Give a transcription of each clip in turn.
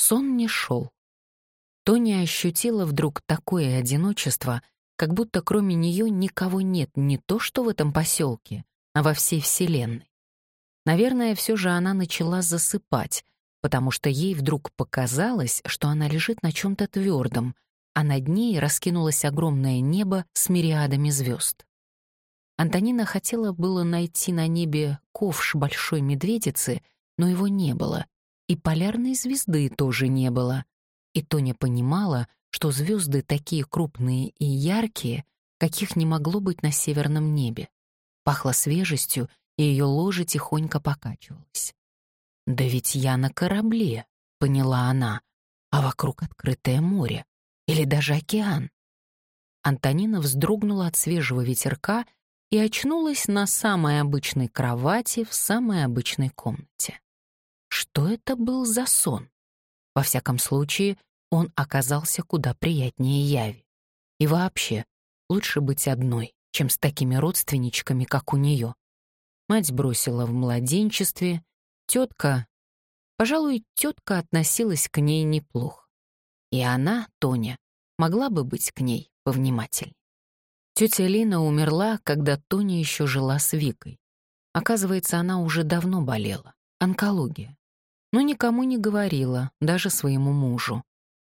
Сон не шел. Тоня ощутила вдруг такое одиночество, как будто кроме нее никого нет не то что в этом поселке, а во всей вселенной. Наверное, все же она начала засыпать, потому что ей вдруг показалось, что она лежит на чем-то твердом, а над ней раскинулось огромное небо с мириадами звезд. Антонина хотела было найти на небе ковш большой медведицы, но его не было, и полярной звезды тоже не было. И Тоня понимала, что звезды такие крупные и яркие, каких не могло быть на северном небе. Пахло свежестью, и ее ложе тихонько покачивалось. «Да ведь я на корабле», — поняла она, а вокруг открытое море или даже океан. Антонина вздрогнула от свежего ветерка и очнулась на самой обычной кровати в самой обычной комнате. Что это был за сон? Во всяком случае, он оказался куда приятнее Яви. И вообще, лучше быть одной, чем с такими родственничками, как у нее. Мать бросила в младенчестве, тетка... Пожалуй, тетка относилась к ней неплохо. И она, Тоня, могла бы быть к ней повнимательней. Тетя Лина умерла, когда Тоня еще жила с Викой. Оказывается, она уже давно болела. Онкология. Но никому не говорила, даже своему мужу.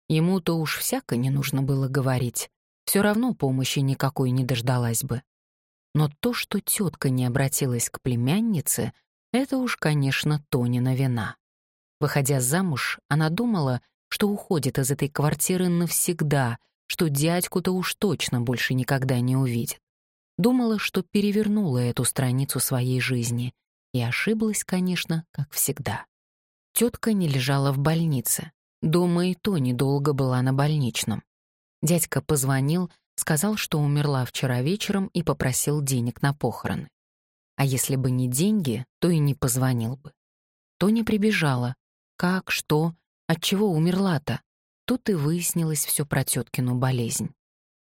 Ему-то уж всяко не нужно было говорить. Все равно помощи никакой не дождалась бы. Но то, что тетка не обратилась к племяннице, это уж, конечно, Тонина вина. Выходя замуж, она думала, что уходит из этой квартиры навсегда, что дядьку-то уж точно больше никогда не увидит. Думала, что перевернула эту страницу своей жизни. И ошиблась, конечно, как всегда. Тетка не лежала в больнице. Дома и то недолго была на больничном. Дядька позвонил, сказал, что умерла вчера вечером и попросил денег на похороны. А если бы не деньги, то и не позвонил бы. Тоня прибежала. Как, что, от чего умерла-то? Тут и выяснилось все про теткину болезнь.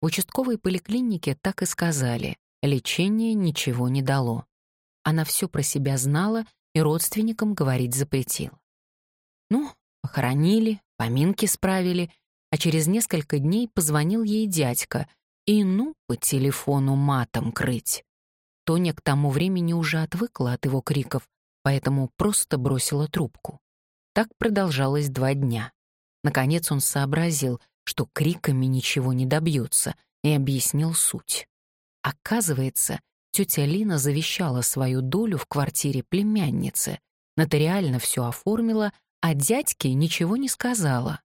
В участковой поликлинике так и сказали, лечение ничего не дало. Она все про себя знала и родственникам говорить запретила. Ну, похоронили, поминки справили, а через несколько дней позвонил ей дядька, и ну, по телефону матом крыть. Тоня к тому времени уже отвыкла от его криков, поэтому просто бросила трубку. Так продолжалось два дня. Наконец он сообразил, что криками ничего не добьется, и объяснил суть. Оказывается, тетя Лина завещала свою долю в квартире племянницы, нотариально все оформила, а дядьке ничего не сказала.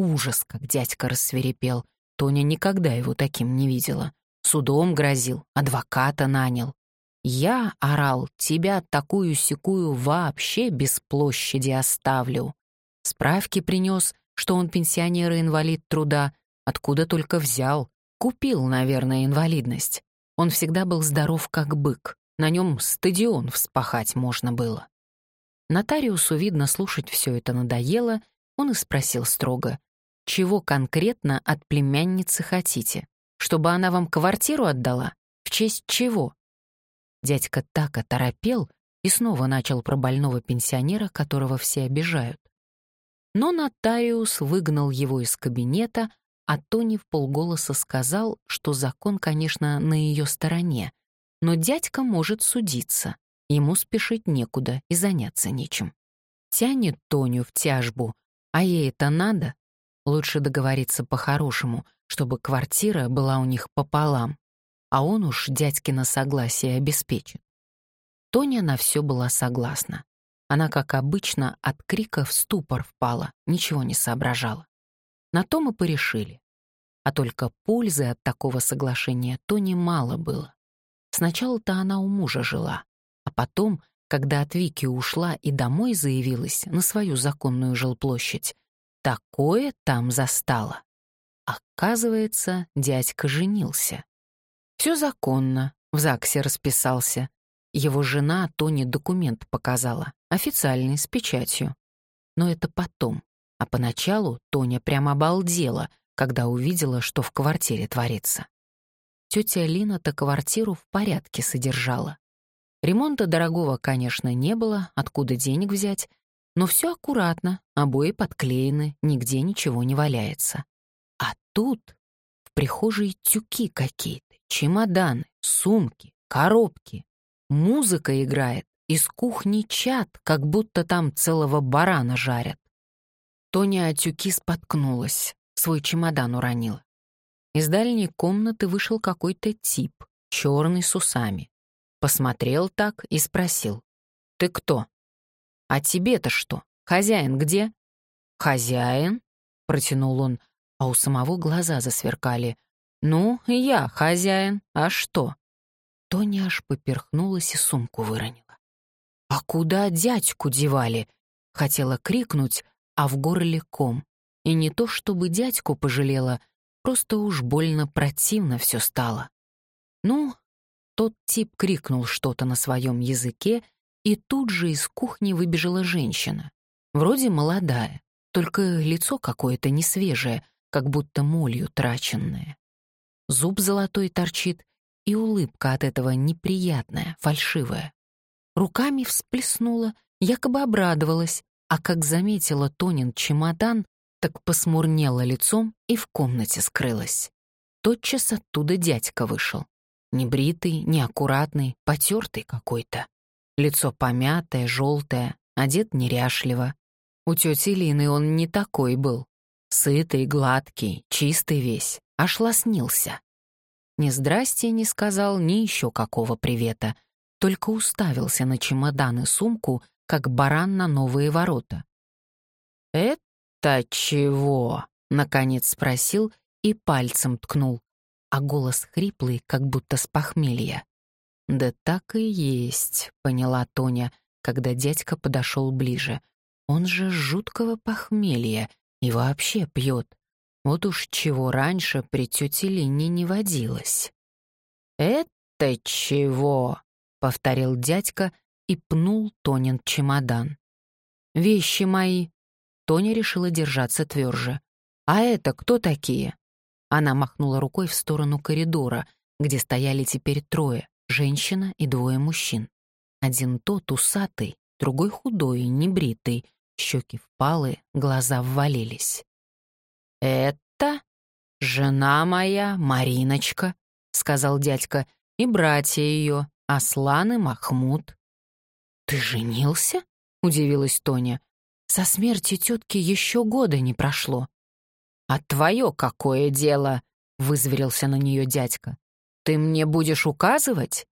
Ужас, как дядька рассверепел. Тоня никогда его таким не видела. Судом грозил, адвоката нанял. Я, орал, тебя такую-сякую вообще без площади оставлю. Справки принес, что он пенсионер и инвалид труда, откуда только взял. Купил, наверное, инвалидность. Он всегда был здоров как бык, на нем стадион вспахать можно было. Нотариусу, видно, слушать все это надоело, он и спросил строго, чего конкретно от племянницы хотите? Чтобы она вам квартиру отдала? В честь чего? Дядька так оторопел и снова начал про больного пенсионера, которого все обижают. Но нотариус выгнал его из кабинета, а Тони в полголоса сказал, что закон, конечно, на ее стороне, но дядька может судиться, ему спешить некуда и заняться нечем. Тянет Тоню в тяжбу, а ей это надо? Лучше договориться по-хорошему, чтобы квартира была у них пополам, а он уж дядькино согласие обеспечит. Тоня на все была согласна. Она, как обычно, от крика в ступор впала, ничего не соображала. На то мы порешили. А только пользы от такого соглашения Тони мало было. Сначала-то она у мужа жила, потом, когда от Вики ушла и домой заявилась на свою законную жилплощадь, такое там застала. Оказывается, дядька женился. Все законно, в ЗАГСе расписался. Его жена Тони документ показала, официальный, с печатью. Но это потом. А поначалу Тоня прямо обалдела, когда увидела, что в квартире творится. Тетя Лина-то квартиру в порядке содержала. Ремонта дорогого, конечно, не было, откуда денег взять, Но все аккуратно, обои подклеены, нигде ничего не валяется. А тут в прихожей тюки какие-то, чемоданы, сумки, коробки. Музыка играет, из кухни чат, как будто там целого барана жарят. Тоня от тюки споткнулась, свой чемодан уронила. Из дальней комнаты вышел какой-то тип, черный с усами. Посмотрел так и спросил. «Ты кто?» «А тебе-то что? Хозяин где?» «Хозяин?» — протянул он, а у самого глаза засверкали. «Ну, я хозяин, а что?» Тоня аж поперхнулась и сумку выронила. «А куда дядьку девали?» — хотела крикнуть, а в горле ком. И не то чтобы дядьку пожалела, просто уж больно противно все стало. Ну, тот тип крикнул что-то на своем языке, и тут же из кухни выбежала женщина. Вроде молодая, только лицо какое-то несвежее, как будто молью траченное. Зуб золотой торчит, и улыбка от этого неприятная, фальшивая. Руками всплеснула, якобы обрадовалась, а как заметила Тонин чемодан, так посмурнела лицом и в комнате скрылась. Тотчас оттуда дядька вышел. Небритый, неаккуратный, потертый какой-то. Лицо помятое, желтое, одет неряшливо. У тети Лины он не такой был. Сытый, гладкий, чистый весь, аж лоснился. Ни здрасте не сказал, ни еще какого привета, только уставился на чемодан и сумку, как баран на новые ворота. «Это чего?» — наконец спросил и пальцем ткнул, а голос хриплый, как будто с похмелья. «Да так и есть», — поняла Тоня, когда дядька подошел ближе. «Он же жуткого похмелья и вообще пьет. Вот уж чего раньше при тете Лине не водилось». «Это чего?» — повторил дядька и пнул Тонин чемодан. «Вещи мои». Тоня решила держаться тверже. «А это кто такие?» Она махнула рукой в сторону коридора, где стояли теперь трое женщина и двое мужчин. Один тот усатый, другой худой, небритый, щеки впалые, глаза ввалились. «Это жена моя, Мариночка», — сказал дядька, «и братья ее, Аслан и Махмуд». «Ты женился?» — удивилась Тоня. «Со смерти тетки еще года не прошло». «А твое какое дело?» — вызверился на нее дядька. Ты мне будешь указывать?»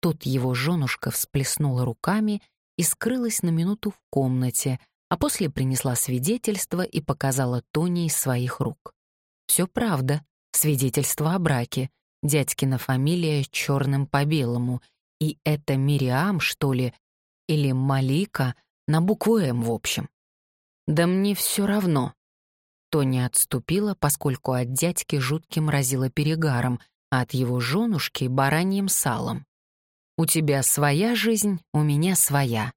Тут его женушка всплеснула руками и скрылась на минуту в комнате, а после принесла свидетельство и показала Тони из своих рук. Все правда, свидетельство о браке, дядькина фамилия черным по белому, и это Мириам, что ли, или Малика, на букву «М», в общем. «Да мне все равно». Тоня отступила, поскольку от дядьки жутким разило перегаром, а от его женушки — бараньим салом. «У тебя своя жизнь, у меня своя».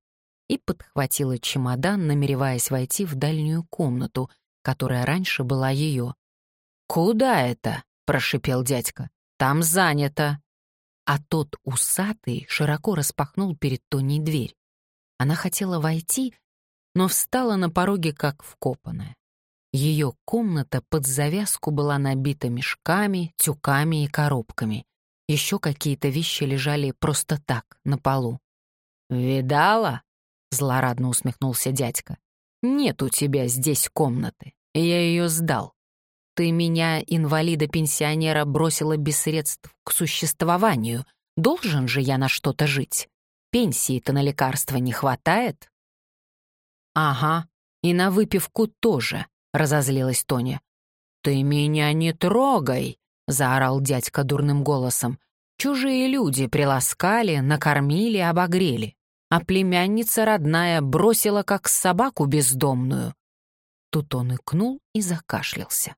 И подхватила чемодан, намереваясь войти в дальнюю комнату, которая раньше была ее. «Куда это?» — прошипел дядька. «Там занято». А тот усатый широко распахнул перед Тоней дверь. Она хотела войти, но встала на пороге как вкопанная. Ее комната под завязку была набита мешками, тюками и коробками. Еще какие-то вещи лежали просто так, на полу. «Видала?» — злорадно усмехнулся дядька. «Нет у тебя здесь комнаты. Я ее сдал. Ты меня, инвалида-пенсионера, бросила без средств к существованию. Должен же я на что-то жить. Пенсии-то на лекарства не хватает?» «Ага, и на выпивку тоже», — разозлилась Тоня. «Ты меня не трогай!» — заорал дядька дурным голосом. «Чужие люди приласкали, накормили, обогрели, а племянница родная бросила как собаку бездомную». Тут он икнул и закашлялся.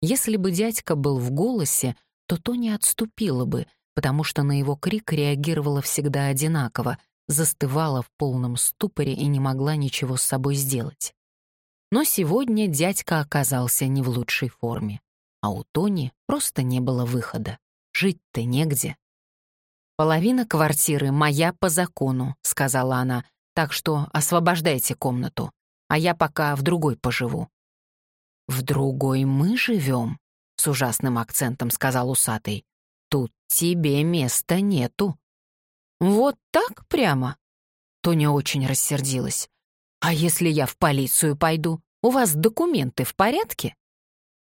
Если бы дядька был в голосе, то Тоня отступила бы, потому что на его крик реагировала всегда одинаково, застывала в полном ступоре и не могла ничего с собой сделать. Но сегодня дядька оказался не в лучшей форме. А у Тони просто не было выхода. Жить-то негде. «Половина квартиры моя по закону», — сказала она. Так что освобождайте комнату, а я пока в другой поживу». «В другой мы живем», — с ужасным акцентом сказал усатый. «Тут тебе места нету». «Вот так прямо?» Тоня очень рассердилась. «А если я в полицию пойду? У вас документы в порядке?»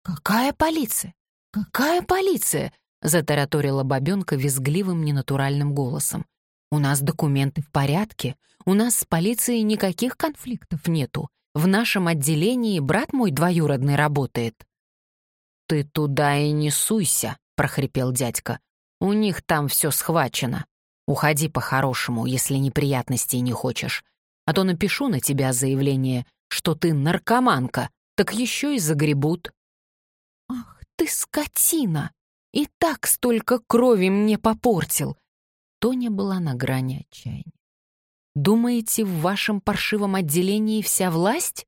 «Какая полиция? Какая полиция?» — затараторила бабёнка визгливым ненатуральным голосом. «У нас документы в порядке. У нас с полицией никаких конфликтов нету. В нашем отделении брат мой двоюродный работает». «Ты туда и не суйся», — прохрипел дядька. «У них там все схвачено. Уходи по-хорошему, если неприятностей не хочешь. А то напишу на тебя заявление, что ты наркоманка, так еще и загребут». «Ах ты скотина! И так столько крови мне попортил!» Тоня была на грани отчаяния. «Думаете, в вашем паршивом отделении вся власть?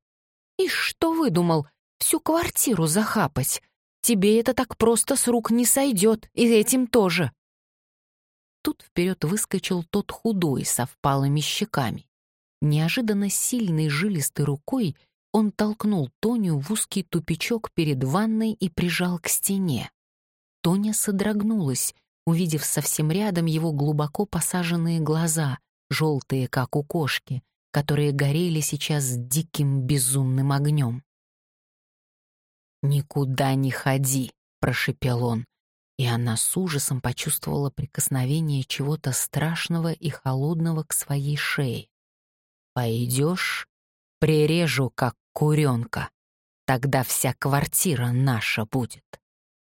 И что выдумал? Всю квартиру захапать? Тебе это так просто с рук не сойдет, и этим тоже!» Тут вперед выскочил тот худой со впалыми щеками. Неожиданно сильной жилистой рукой он толкнул Тоню в узкий тупичок перед ванной и прижал к стене. Тоня содрогнулась, увидев совсем рядом его глубоко посаженные глаза, желтые, как у кошки, которые горели сейчас диким безумным огнем. «Никуда не ходи», — прошепел он, и она с ужасом почувствовала прикосновение чего-то страшного и холодного к своей шее. «Пойдешь, прирежу, как куренка. Тогда вся квартира наша будет.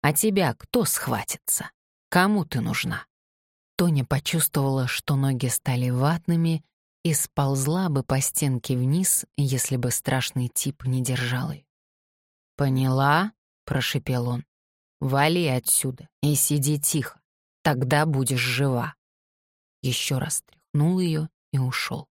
А тебя кто схватится? Кому ты нужна?» Тоня почувствовала, что ноги стали ватными и сползла бы по стенке вниз, если бы страшный тип не держал ее. «Поняла?» — прошипел он. Вали отсюда и сиди тихо, тогда будешь жива. Еще раз тряхнул ее и ушел.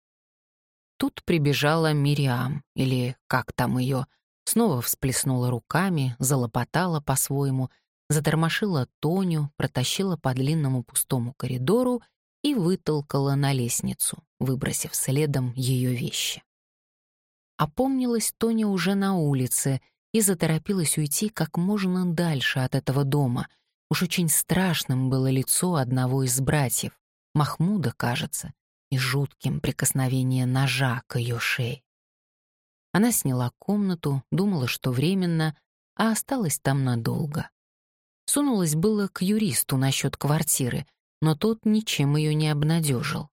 Тут прибежала Мириам, или как там ее, снова всплеснула руками, залопотала по-своему, затормошила Тоню, протащила по длинному пустому коридору и вытолкала на лестницу, выбросив следом ее вещи. Опомнилась Тоня уже на улице и заторопилась уйти как можно дальше от этого дома. Уж очень страшным было лицо одного из братьев, Махмуда, кажется, и жутким прикосновение ножа к ее шее. Она сняла комнату, думала, что временно, а осталась там надолго. Сунулась было к юристу насчет квартиры, но тот ничем ее не обнадежил.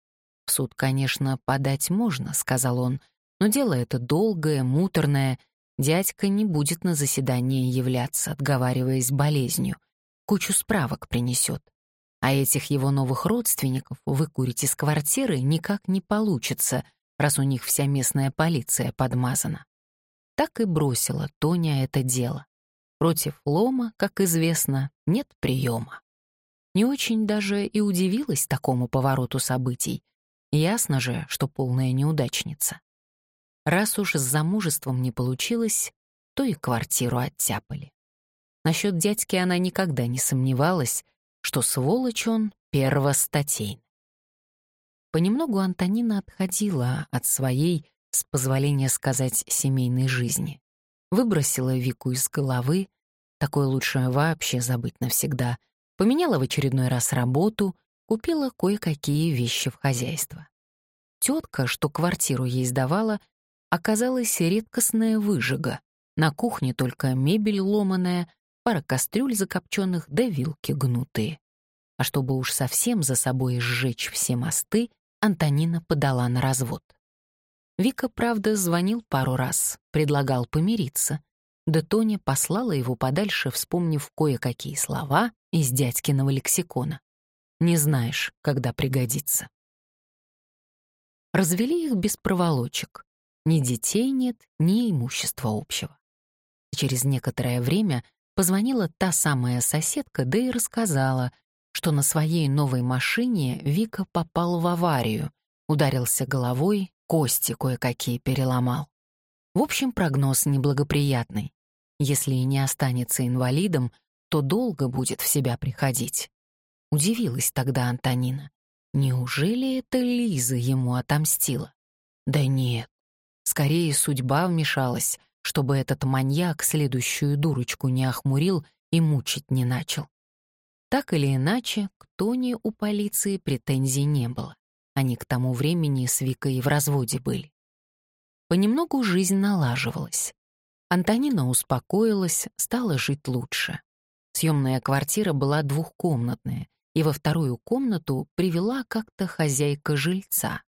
«В суд, конечно, подать можно», — сказал он, «но дело это долгое, муторное, Дядька не будет на заседание являться, отговариваясь болезнью. Кучу справок принесет. А этих его новых родственников выкурить из квартиры никак не получится, раз у них вся местная полиция подмазана. Так и бросила Тоня это дело. Против лома, как известно, нет приема. Не очень даже и удивилась такому повороту событий. Ясно же, что полная неудачница. Раз уж с замужеством не получилось, то и квартиру оттяпали. Насчет дядьки она никогда не сомневалась, что сволочь он первостатейный. Понемногу Антонина отходила от своей, с позволения сказать, семейной жизни. Выбросила Вику из головы, такое лучше вообще забыть навсегда, поменяла в очередной раз работу, купила кое-какие вещи в хозяйство. Тетка, что квартиру ей сдавала, оказалась редкостная выжига. На кухне только мебель ломаная, пара кастрюль закопченных да вилки гнутые. А чтобы уж совсем за собой сжечь все мосты, Антонина подала на развод. Вика, правда, звонил пару раз, предлагал помириться. Да Тоня послала его подальше, вспомнив кое-какие слова из дядькиного лексикона. Не знаешь, когда пригодится. Развели их без проволочек. Ни детей нет, ни имущества общего. Через некоторое время позвонила та самая соседка, да и рассказала, что на своей новой машине Вика попал в аварию, ударился головой, кости кое-какие переломал. В общем, прогноз неблагоприятный. Если и не останется инвалидом, то долго будет в себя приходить. Удивилась тогда Антонина. Неужели это Лиза ему отомстила? Да нет, скорее судьба вмешалась, чтобы этот маньяк следующую дурочку не охмурил и мучить не начал. Так или иначе, к Тоне у полиции претензий не было. Они к тому времени с Викой в разводе были. Понемногу жизнь налаживалась. Антонина успокоилась, стала жить лучше. Съемная квартира была двухкомнатная, и во вторую комнату привела как-то хозяйка жильца.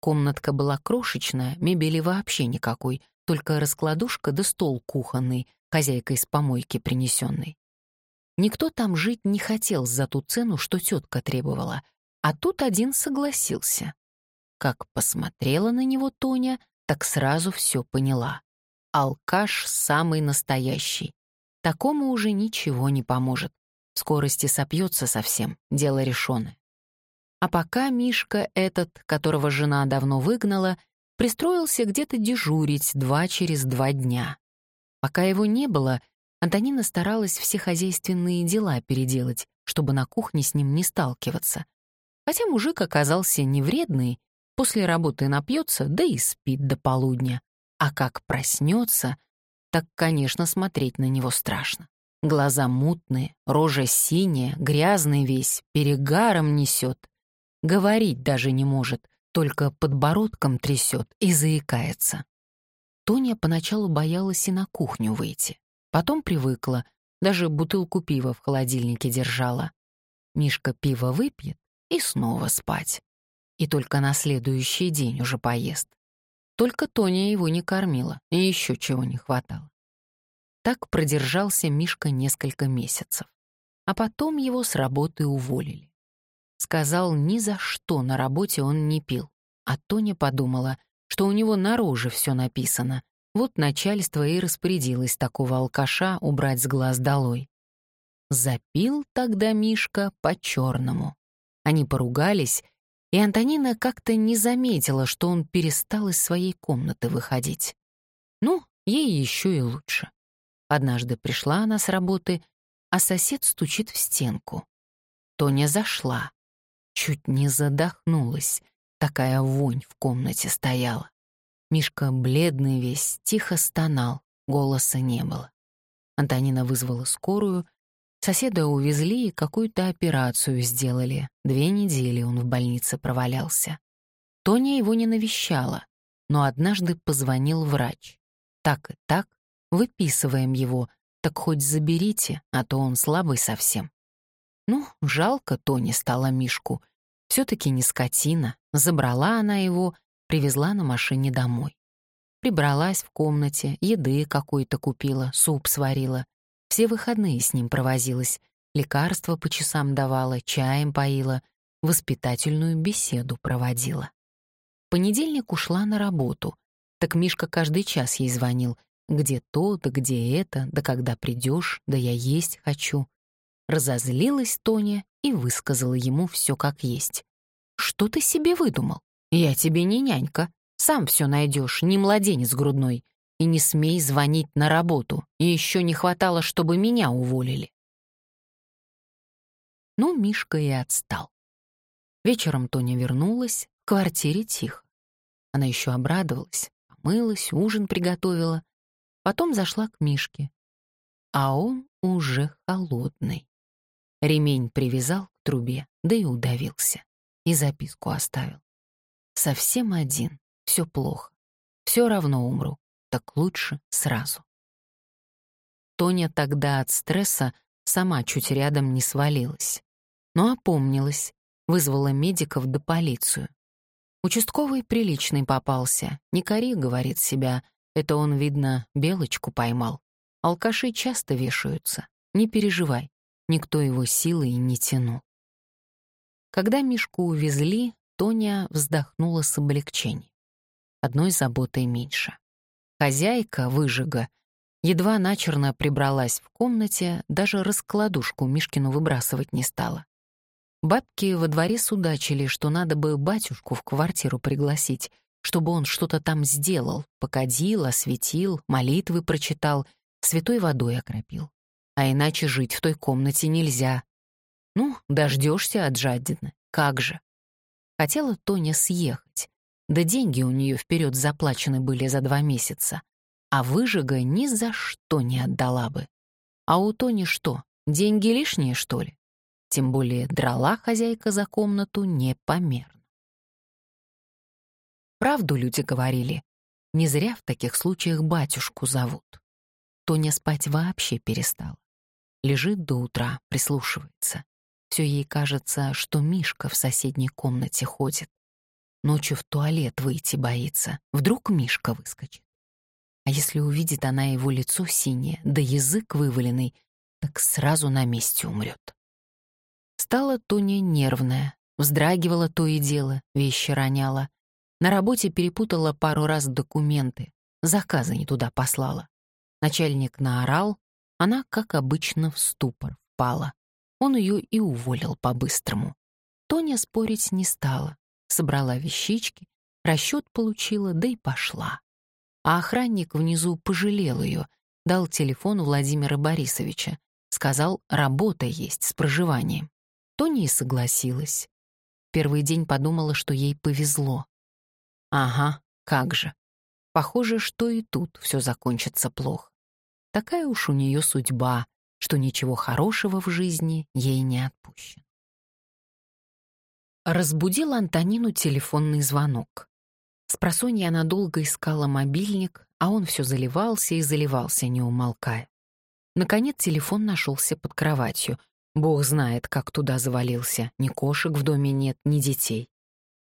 Комнатка была крошечная, мебели вообще никакой, только раскладушка да стол кухонный, хозяйкой с помойки принесенный. Никто там жить не хотел за ту цену, что тетка требовала, а тут один согласился. Как посмотрела на него Тоня, так сразу все поняла. Алкаш самый настоящий. Такому уже ничего не поможет. Скорости сопьется совсем, дело решенное. А пока Мишка этот, которого жена давно выгнала, пристроился где-то дежурить два через два дня. Пока его не было, Антонина старалась все хозяйственные дела переделать, чтобы на кухне с ним не сталкиваться. Хотя мужик оказался невредный, после работы напьется, да и спит до полудня. А как проснется, так, конечно, смотреть на него страшно. Глаза мутные, рожа синяя, грязный весь, перегаром несет. Говорить даже не может, только подбородком трясет и заикается. Тоня поначалу боялась и на кухню выйти. Потом привыкла, даже бутылку пива в холодильнике держала. Мишка пиво выпьет и снова спать. И только на следующий день уже поест. Только Тоня его не кормила, и еще чего не хватало. Так продержался Мишка несколько месяцев. А потом его с работы уволили. Сказал, ни за что на работе он не пил. А Тоня подумала, что у него на все написано. Вот начальство и распорядилось такого алкаша убрать с глаз долой. Запил тогда Мишка по-черному. Они поругались, и Антонина как-то не заметила, что он перестал из своей комнаты выходить. Ну, ей еще и лучше. Однажды пришла она с работы, а сосед стучит в стенку. Тоня зашла. Чуть не задохнулась. Такая вонь в комнате стояла. Мишка, бледный весь, тихо стонал, голоса не было. Антонина вызвала скорую, Соседа увезли и какую-то операцию сделали. Две недели он в больнице провалялся. Тоня его не навещала, но однажды позвонил врач. Так и так, выписываем его, так хоть заберите, а то он слабый совсем. Ну, жалко Тони стала Мишку. все таки не скотина. Забрала она его, привезла на машине домой. Прибралась в комнате, еды какой-то купила, суп сварила. Все выходные с ним провозилась, лекарства по часам давала, чаем поила, воспитательную беседу проводила. В понедельник ушла на работу. Так Мишка каждый час ей звонил. Где то, да где это, да когда придешь, да я есть хочу. Разозлилась Тоня и высказала ему все как есть. «Что ты себе выдумал? Я тебе не нянька. Сам все найдешь, не младенец грудной. И не смей звонить на работу. И еще не хватало, чтобы меня уволили. Ну, Мишка и отстал. Вечером Тоня вернулась, в квартире тихо. Она еще обрадовалась, помылась, ужин приготовила. Потом зашла к Мишке. А он уже холодный. Ремень привязал к трубе, да и удавился. И записку оставил. Совсем один, все плохо. Все равно умру так лучше сразу. Тоня тогда от стресса сама чуть рядом не свалилась. Но опомнилась, вызвала медиков да полицию. Участковый приличный попался. Не кори, говорит себя, это он, видно, белочку поймал. Алкаши часто вешаются. Не переживай, никто его силой не тянул. Когда Мишку увезли, Тоня вздохнула с облегчением. Одной заботой меньше. Хозяйка, выжига, едва начерно прибралась в комнате, даже раскладушку Мишкину выбрасывать не стала. Бабки во дворе судачили, что надо бы батюшку в квартиру пригласить, чтобы он что-то там сделал, покадил, осветил, молитвы прочитал, святой водой окропил. А иначе жить в той комнате нельзя. Ну, дождешься от жадины, как же. Хотела Тоня съехать, Да деньги у нее вперед заплачены были за два месяца. А выжига ни за что не отдала бы. А у Тони что, деньги лишние, что ли? Тем более драла хозяйка за комнату непомерно. Правду люди говорили. Не зря в таких случаях батюшку зовут. Тоня спать вообще перестала. Лежит до утра, прислушивается. Все ей кажется, что Мишка в соседней комнате ходит. Ночью в туалет выйти боится. Вдруг Мишка выскочит. А если увидит она его лицо синее, да язык вываленный, так сразу на месте умрет. Стала Тоня нервная, вздрагивала то и дело, вещи роняла. На работе перепутала пару раз документы, заказы не туда послала. Начальник наорал, она, как обычно, в ступор впала. Он ее и уволил по-быстрому. Тоня спорить не стала, собрала вещички, расчет получила, да и пошла. А охранник внизу пожалел ее, дал телефон Владимира Борисовича, сказал, работа есть с проживанием. Тони и согласилась. Первый день подумала, что ей повезло. Ага, как же. Похоже, что и тут все закончится плохо. Такая уж у нее судьба, что ничего хорошего в жизни ей не отпущено. Разбудил Антонину телефонный звонок. Спросонья она долго искала мобильник, а он все заливался и заливался, не умолкая. Наконец телефон нашелся под кроватью. Бог знает, как туда завалился. Ни кошек в доме нет, ни детей.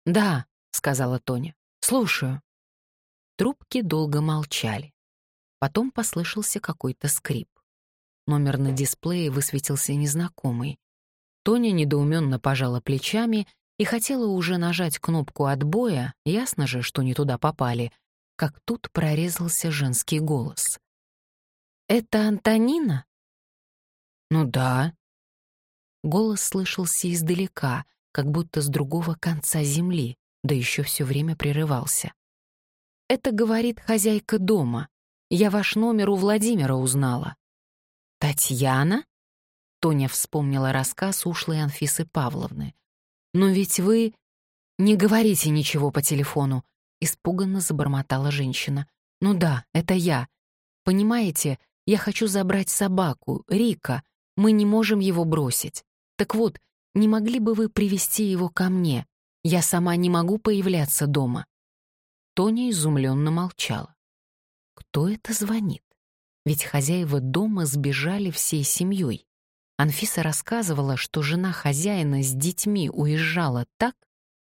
«Да», — сказала Тоня, — «слушаю». Трубки долго молчали. Потом послышался какой-то скрип. Номер на дисплее высветился незнакомый. Тоня недоуменно пожала плечами и хотела уже нажать кнопку отбоя, ясно же, что не туда попали, как тут прорезался женский голос. «Это Антонина?» «Ну да». Голос слышался издалека, как будто с другого конца земли, да еще все время прерывался. «Это говорит хозяйка дома. Я ваш номер у Владимира узнала». «Татьяна?» Тоня вспомнила рассказ ушлой Анфисы Павловны. «Но ведь вы...» «Не говорите ничего по телефону», — испуганно забормотала женщина. «Ну да, это я. Понимаете, я хочу забрать собаку, Рика. Мы не можем его бросить. Так вот, не могли бы вы привести его ко мне? Я сама не могу появляться дома». Тоня изумленно молчала. Кто это звонит? Ведь хозяева дома сбежали всей семьей. Анфиса рассказывала, что жена хозяина с детьми уезжала так,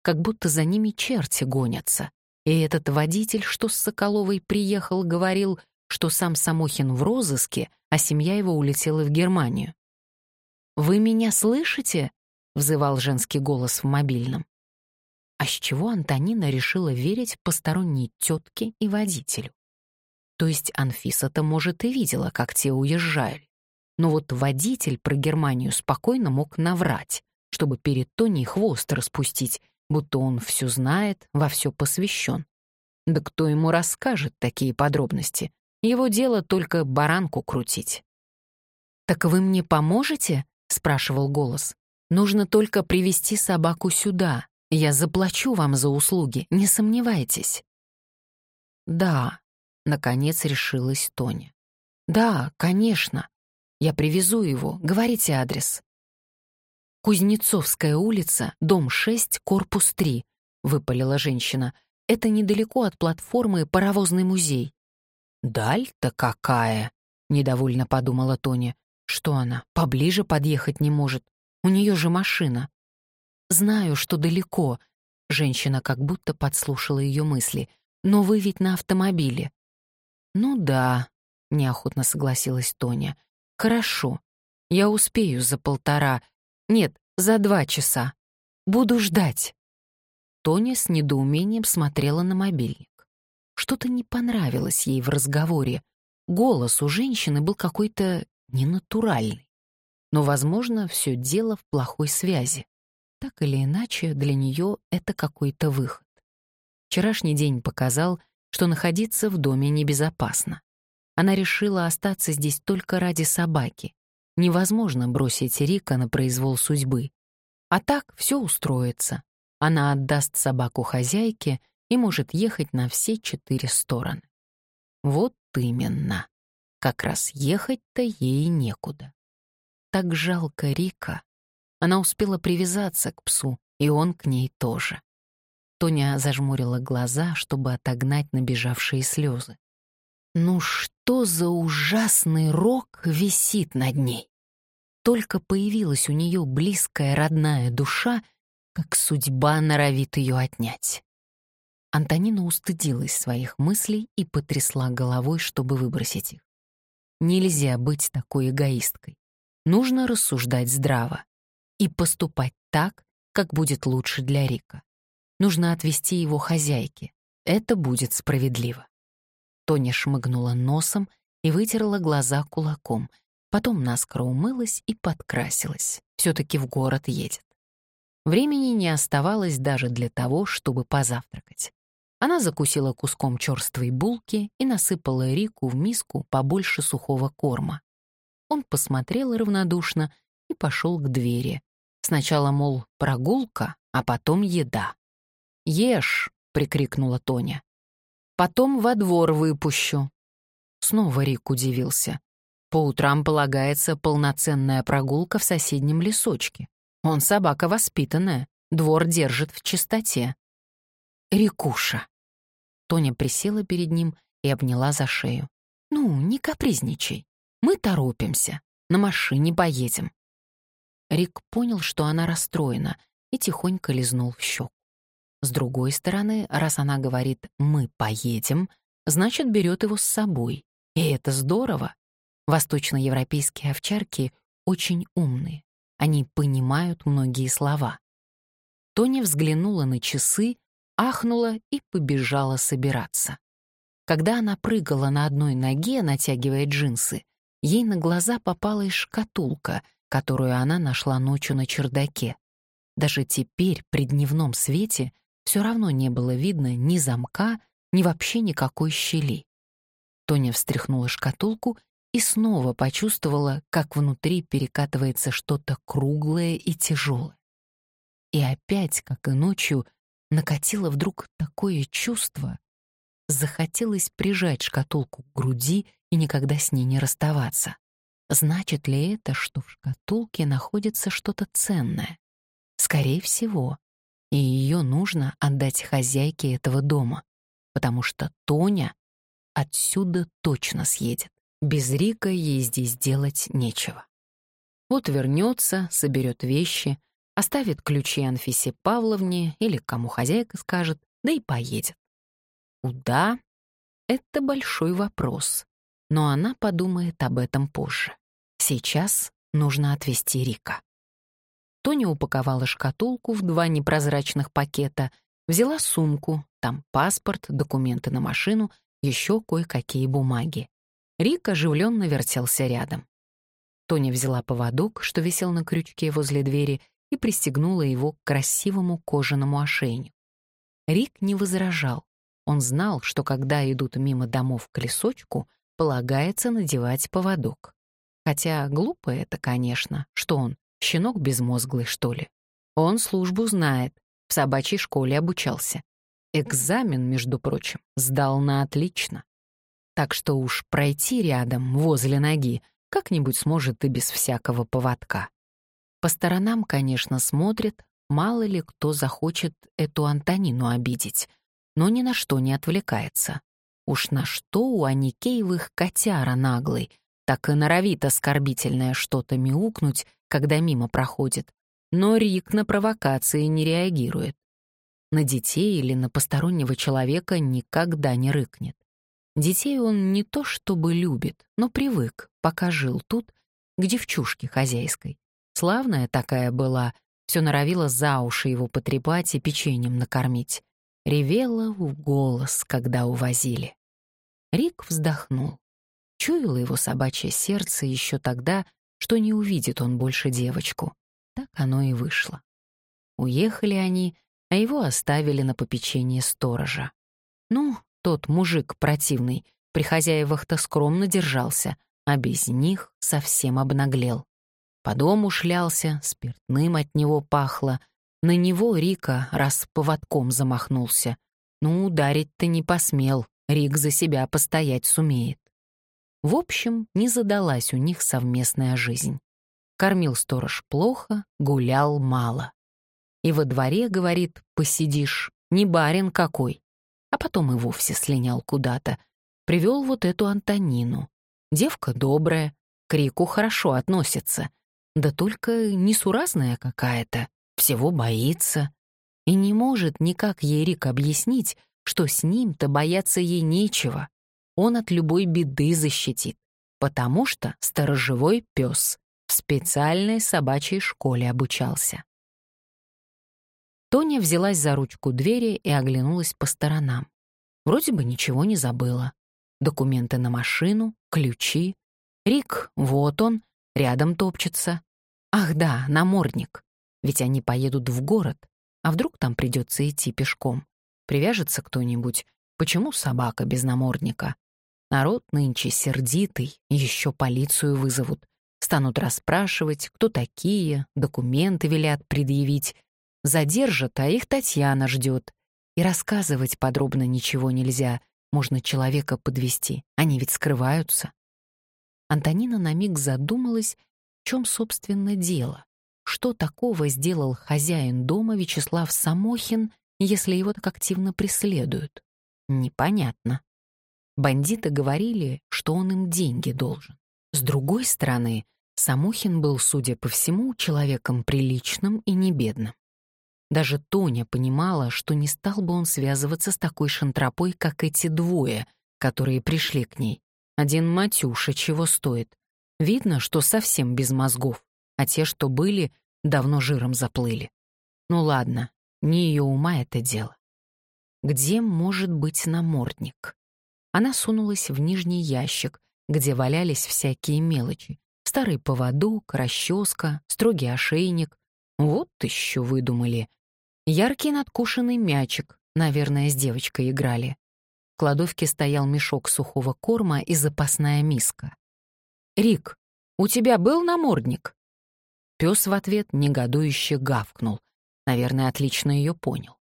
как будто за ними черти гонятся. И этот водитель, что с Соколовой приехал, говорил, что сам Самохин в розыске, а семья его улетела в Германию. «Вы меня слышите?» — взывал женский голос в мобильном. А с чего Антонина решила верить посторонней тетке и водителю? То есть Анфиса-то, может, и видела, как те уезжали. Но вот водитель про Германию спокойно мог наврать, чтобы перед Тони хвост распустить, будто он все знает, во все посвящен. Да кто ему расскажет такие подробности? Его дело только баранку крутить. «Так вы мне поможете?» — спрашивал голос. «Нужно только привести собаку сюда. Я заплачу вам за услуги, не сомневайтесь». «Да», — наконец решилась Тоня. «Да, конечно. Я привезу его. Говорите адрес». «Кузнецовская улица, дом 6, корпус 3», — выпалила женщина. «Это недалеко от платформы «Паровозный музей». «Даль-то какая!» — недовольно подумала Тоня. «Что она, поближе подъехать не может? У нее же машина». «Знаю, что далеко», — женщина как будто подслушала ее мысли. «Но вы ведь на автомобиле». «Ну да», — неохотно согласилась Тоня. «Хорошо. Я успею за полтора... Нет, за два часа. Буду ждать». Тоня с недоумением смотрела на мобильник. Что-то не понравилось ей в разговоре. Голос у женщины был какой-то ненатуральный. Но, возможно, все дело в плохой связи. Так или иначе, для нее это какой-то выход. Вчерашний день показал, что находиться в доме небезопасно. Она решила остаться здесь только ради собаки. Невозможно бросить Рика на произвол судьбы. А так все устроится. Она отдаст собаку хозяйке, и может ехать на все четыре стороны. Вот именно. Как раз ехать-то ей некуда. Так жалко Рика. Она успела привязаться к псу, и он к ней тоже. Тоня зажмурила глаза, чтобы отогнать набежавшие слезы. Ну что за ужасный рок висит над ней? Только появилась у нее близкая родная душа, как судьба норовит ее отнять. Антонина устыдилась своих мыслей и потрясла головой, чтобы выбросить их. Нельзя быть такой эгоисткой. Нужно рассуждать здраво и поступать так, как будет лучше для Рика. Нужно отвести его хозяйке. Это будет справедливо. Тоня шмыгнула носом и вытерла глаза кулаком. Потом наскоро умылась и подкрасилась. все таки в город едет. Времени не оставалось даже для того, чтобы позавтракать. Она закусила куском черствой булки и насыпала Рику в миску побольше сухого корма. Он посмотрел равнодушно и пошел к двери. Сначала, мол, прогулка, а потом еда. «Ешь!» — прикрикнула Тоня. «Потом во двор выпущу». Снова Рик удивился. По утрам полагается полноценная прогулка в соседнем лесочке. Он собака воспитанная, двор держит в чистоте. «Рикуша!» Тоня присела перед ним и обняла за шею. «Ну, не капризничай. Мы торопимся. На машине поедем». Рик понял, что она расстроена, и тихонько лизнул в щеку. С другой стороны, раз она говорит «мы поедем», значит, берет его с собой. И это здорово. Восточноевропейские овчарки очень умные. Они понимают многие слова. Тоня взглянула на часы ахнула и побежала собираться. Когда она прыгала на одной ноге, натягивая джинсы, ей на глаза попалась шкатулка, которую она нашла ночью на чердаке. Даже теперь, при дневном свете, все равно не было видно ни замка, ни вообще никакой щели. Тоня встряхнула шкатулку и снова почувствовала, как внутри перекатывается что-то круглое и тяжелое. И опять, как и ночью, накатило вдруг такое чувство. Захотелось прижать шкатулку к груди и никогда с ней не расставаться. Значит ли это, что в шкатулке находится что-то ценное? Скорее всего. И ее нужно отдать хозяйке этого дома, потому что Тоня отсюда точно съедет. Без Рика ей здесь делать нечего. Вот вернется, соберет вещи, оставит ключи Анфисе Павловне или кому хозяйка скажет, да и поедет. Куда? Это большой вопрос, но она подумает об этом позже. Сейчас нужно отвезти Рика. Тоня упаковала шкатулку в два непрозрачных пакета, взяла сумку, там паспорт, документы на машину, еще кое-какие бумаги. Рик оживленно вертелся рядом. Тоня взяла поводок, что висел на крючке возле двери, и пристегнула его к красивому кожаному ошейнику. Рик не возражал. Он знал, что когда идут мимо домов к лесочку, полагается надевать поводок. Хотя глупо это, конечно, что он, щенок безмозглый, что ли. Он службу знает, в собачьей школе обучался. Экзамен, между прочим, сдал на отлично. Так что уж пройти рядом, возле ноги, как-нибудь сможет и без всякого поводка. По сторонам, конечно, смотрит, мало ли кто захочет эту Антонину обидеть, но ни на что не отвлекается. Уж на что у Аникеевых котяра наглый, так и норовит оскорбительное что-то мяукнуть, когда мимо проходит. Но Рик на провокации не реагирует. На детей или на постороннего человека никогда не рыкнет. Детей он не то чтобы любит, но привык, пока жил тут, к девчушке хозяйской. Славная такая была, все норовила за уши его потрепать и печеньем накормить. Ревела в голос, когда увозили. Рик вздохнул. Чуяло его собачье сердце еще тогда, что не увидит он больше девочку. Так оно и вышло. Уехали они, а его оставили на попечение сторожа. Ну, тот мужик противный, при хозяевах-то скромно держался, а без них совсем обнаглел. По дому шлялся, спиртным от него пахло. На него Рика раз поводком замахнулся. Ну, ударить-то не посмел, Рик за себя постоять сумеет. В общем, не задалась у них совместная жизнь. Кормил сторож плохо, гулял мало. И во дворе, говорит, посидишь, не барин какой. А потом и вовсе слинял куда-то. Привел вот эту Антонину. Девка добрая, к Рику хорошо относится. Да только несуразная какая-то, всего боится. И не может никак ей Рик объяснить, что с ним-то бояться ей нечего. Он от любой беды защитит, потому что сторожевой пес в специальной собачьей школе обучался. Тоня взялась за ручку двери и оглянулась по сторонам. Вроде бы ничего не забыла. Документы на машину, ключи. Рик, вот он, рядом топчется. Ах да, намордник. Ведь они поедут в город. А вдруг там придется идти пешком? Привяжется кто-нибудь. Почему собака без намордника? Народ нынче сердитый, еще полицию вызовут. Станут расспрашивать, кто такие, документы велят предъявить. Задержат, а их Татьяна ждет. И рассказывать подробно ничего нельзя. Можно человека подвести. Они ведь скрываются. Антонина на миг задумалась, в чем, собственно, дело. Что такого сделал хозяин дома Вячеслав Самохин, если его так активно преследуют? Непонятно. Бандиты говорили, что он им деньги должен. С другой стороны, Самохин был, судя по всему, человеком приличным и небедным. Даже Тоня понимала, что не стал бы он связываться с такой шантропой, как эти двое, которые пришли к ней. Один Матюша чего стоит. Видно, что совсем без мозгов, а те, что были, давно жиром заплыли. Ну ладно, не ее ума это дело. Где может быть намордник? Она сунулась в нижний ящик, где валялись всякие мелочи. Старый поводок, расческа, строгий ошейник. Вот еще выдумали. Яркий надкушенный мячик, наверное, с девочкой играли. В кладовке стоял мешок сухого корма и запасная миска. «Рик, у тебя был намордник?» Пес в ответ негодующе гавкнул. Наверное, отлично ее понял.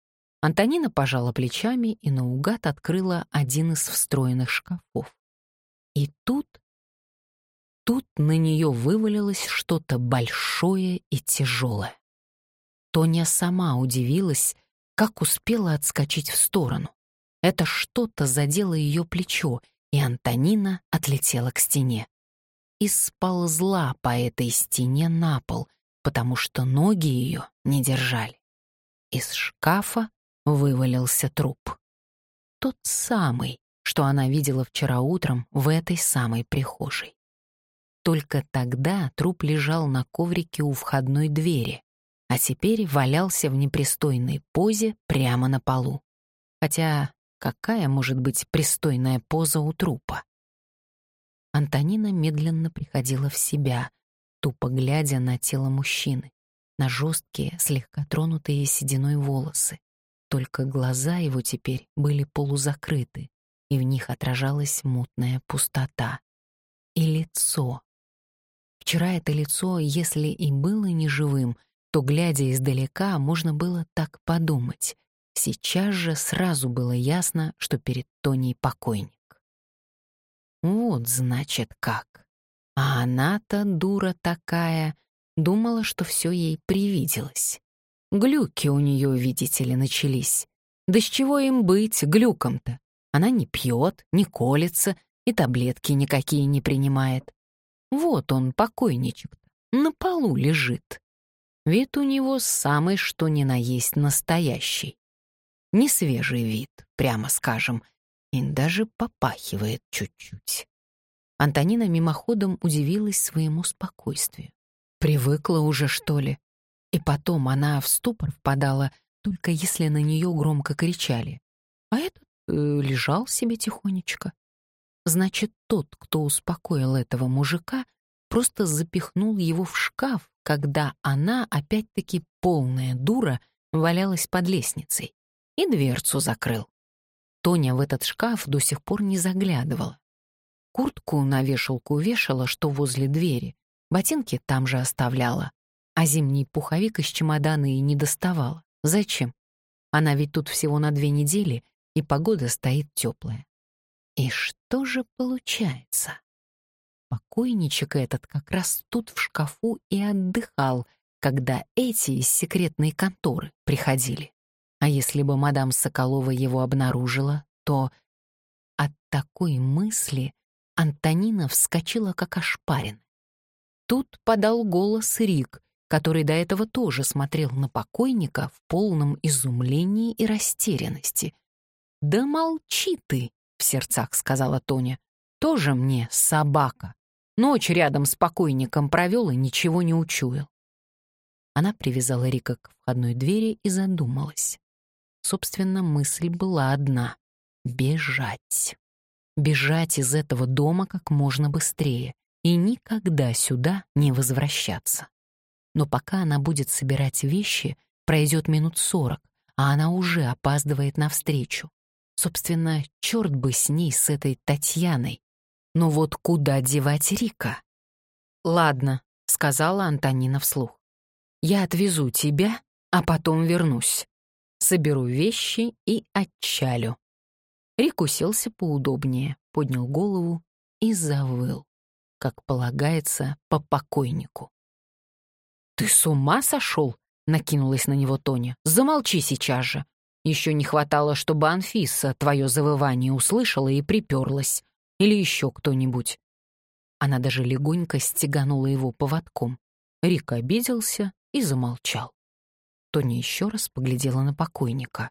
Антонина пожала плечами и наугад открыла один из встроенных шкафов. И тут... Тут на нее вывалилось что-то большое и тяжелое. Тоня сама удивилась, как успела отскочить в сторону. Это что-то задело ее плечо, и Антонина отлетела к стене. И сползла по этой стене на пол, потому что ноги ее не держали. Из шкафа вывалился труп. Тот самый, что она видела вчера утром в этой самой прихожей. Только тогда труп лежал на коврике у входной двери, а теперь валялся в непристойной позе прямо на полу. Хотя какая может быть пристойная поза у трупа? Антонина медленно приходила в себя, тупо глядя на тело мужчины, на жесткие, слегка тронутые сединой волосы. Только глаза его теперь были полузакрыты, и в них отражалась мутная пустота. И лицо. Вчера это лицо, если и было неживым, то, глядя издалека, можно было так подумать. Сейчас же сразу было ясно, что перед Тоней покойник. Вот, значит, как. А она-то, дура такая, думала, что все ей привиделось. Глюки у нее, видите ли, начались. Да с чего им быть глюком-то? Она не пьет, не колется и таблетки никакие не принимает. Вот он, покойничек-то, на полу лежит. Вид у него самый что ни на есть настоящий. Не свежий вид, прямо скажем, и даже попахивает чуть-чуть. Антонина мимоходом удивилась своему спокойствию. Привыкла уже, что ли? И потом она в ступор впадала, только если на нее громко кричали. А этот э, лежал себе тихонечко. Значит, тот, кто успокоил этого мужика, просто запихнул его в шкаф, когда она, опять-таки полная дура, валялась под лестницей, и дверцу закрыл. Тоня в этот шкаф до сих пор не заглядывала. Куртку на вешалку вешала, что возле двери, ботинки там же оставляла, а зимний пуховик из чемодана и не доставала. Зачем? Она ведь тут всего на две недели, и погода стоит теплая. И что же получается? Покойничек этот как раз тут в шкафу и отдыхал, когда эти из секретной конторы приходили. А если бы мадам Соколова его обнаружила, то от такой мысли Антонина вскочила как ошпарен. Тут подал голос Рик, который до этого тоже смотрел на покойника в полном изумлении и растерянности. «Да молчи ты!» — в сердцах сказала Тоня. «Тоже мне собака. Ночь рядом с покойником провел и ничего не учуял». Она привязала Рика к входной двери и задумалась. Собственно, мысль была одна — бежать. Бежать из этого дома как можно быстрее и никогда сюда не возвращаться. Но пока она будет собирать вещи, пройдет минут сорок, а она уже опаздывает навстречу. Собственно, черт бы с ней, с этой Татьяной. Но вот куда девать Рика? «Ладно», — сказала Антонина вслух. «Я отвезу тебя, а потом вернусь. Соберу вещи и отчалю». Рик уселся поудобнее, поднял голову и завыл, как полагается по покойнику. «Ты с ума сошел?» — накинулась на него Тоня. «Замолчи сейчас же. Еще не хватало, чтобы Анфиса твое завывание услышала и приперлась. Или еще кто-нибудь». Она даже легонько стеганула его поводком. Рик обиделся и замолчал. Тоня еще раз поглядела на покойника.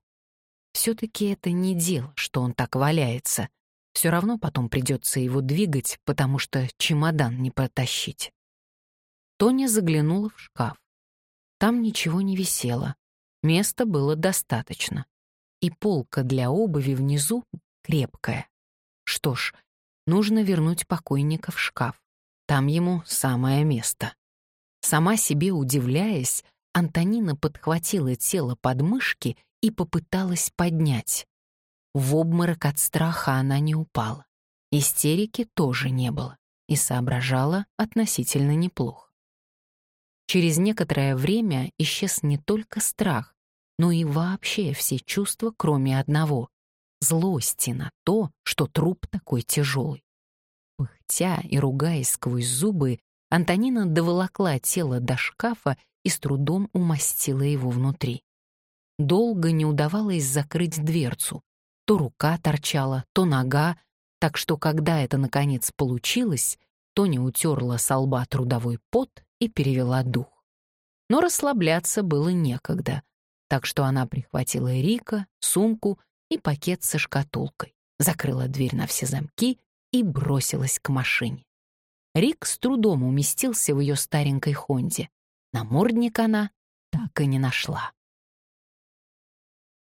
Все-таки это не дело, что он так валяется. Все равно потом придется его двигать, потому что чемодан не протащить. Тоня заглянула в шкаф. Там ничего не висело. Места было достаточно. И полка для обуви внизу крепкая. Что ж, нужно вернуть покойника в шкаф. Там ему самое место. Сама себе удивляясь, Антонина подхватила тело под мышки и попыталась поднять. В обморок от страха она не упала. Истерики тоже не было и соображала относительно неплохо. Через некоторое время исчез не только страх, но и вообще все чувства, кроме одного — злости на то, что труп такой тяжелый. Пыхтя и ругаясь сквозь зубы, Антонина доволокла тело до шкафа и с трудом умастила его внутри. Долго не удавалось закрыть дверцу. То рука торчала, то нога, так что когда это наконец получилось, Тоня утерла со лба трудовой пот и перевела дух. Но расслабляться было некогда, так что она прихватила Рика, сумку и пакет со шкатулкой, закрыла дверь на все замки и бросилась к машине. Рик с трудом уместился в ее старенькой Хонде. Намордник она так и не нашла.